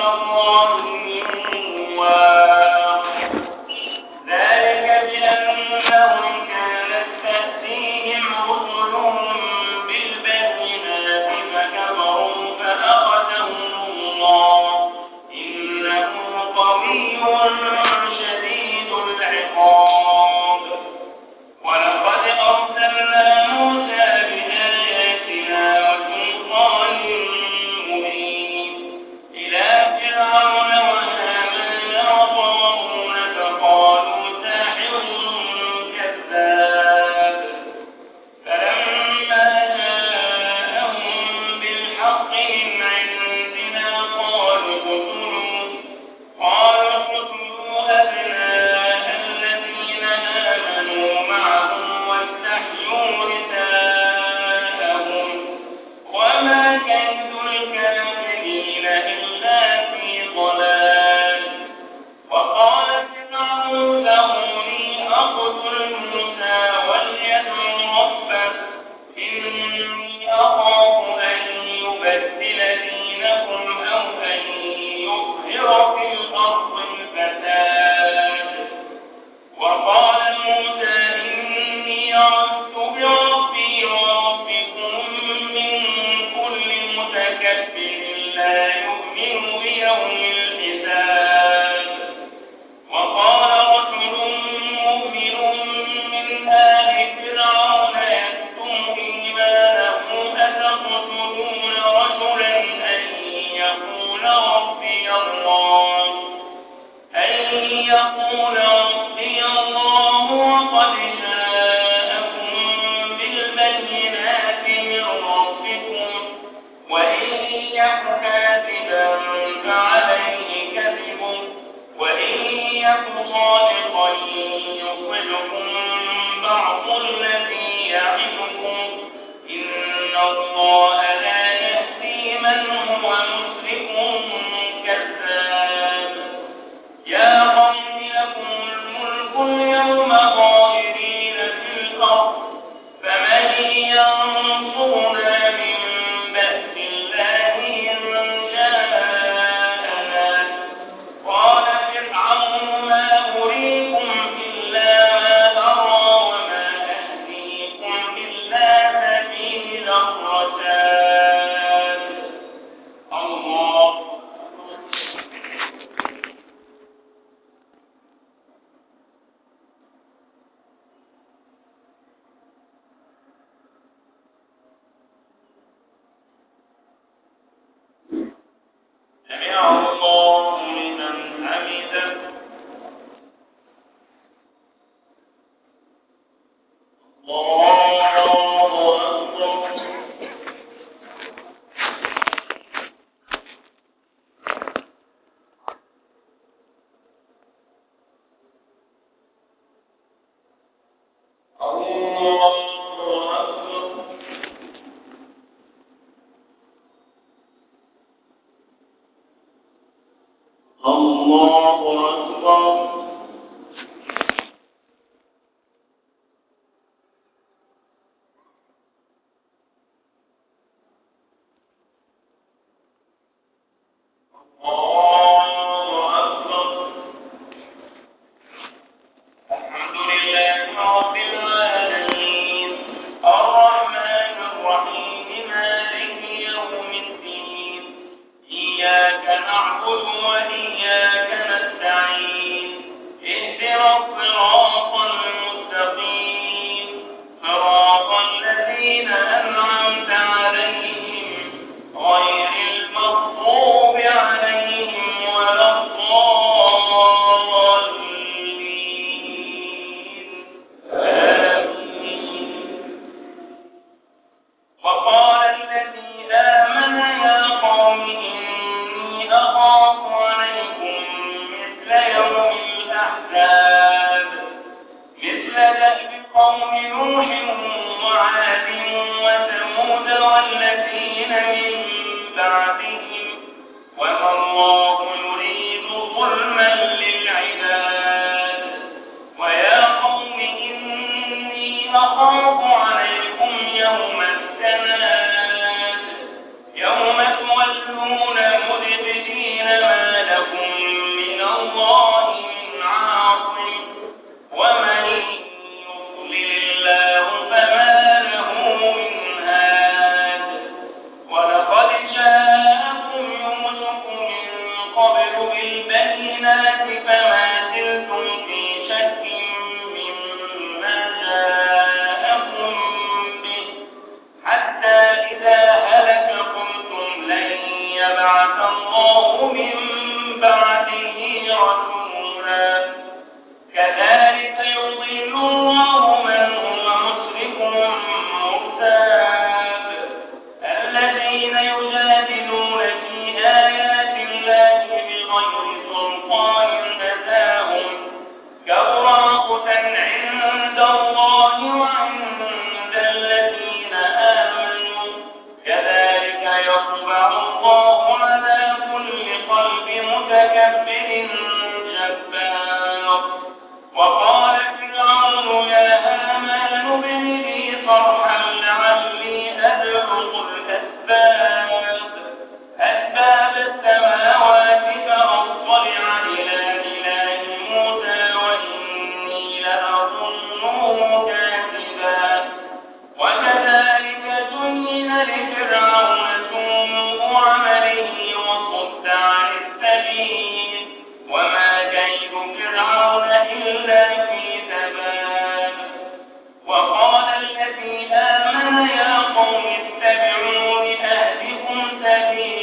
الله من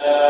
Uh,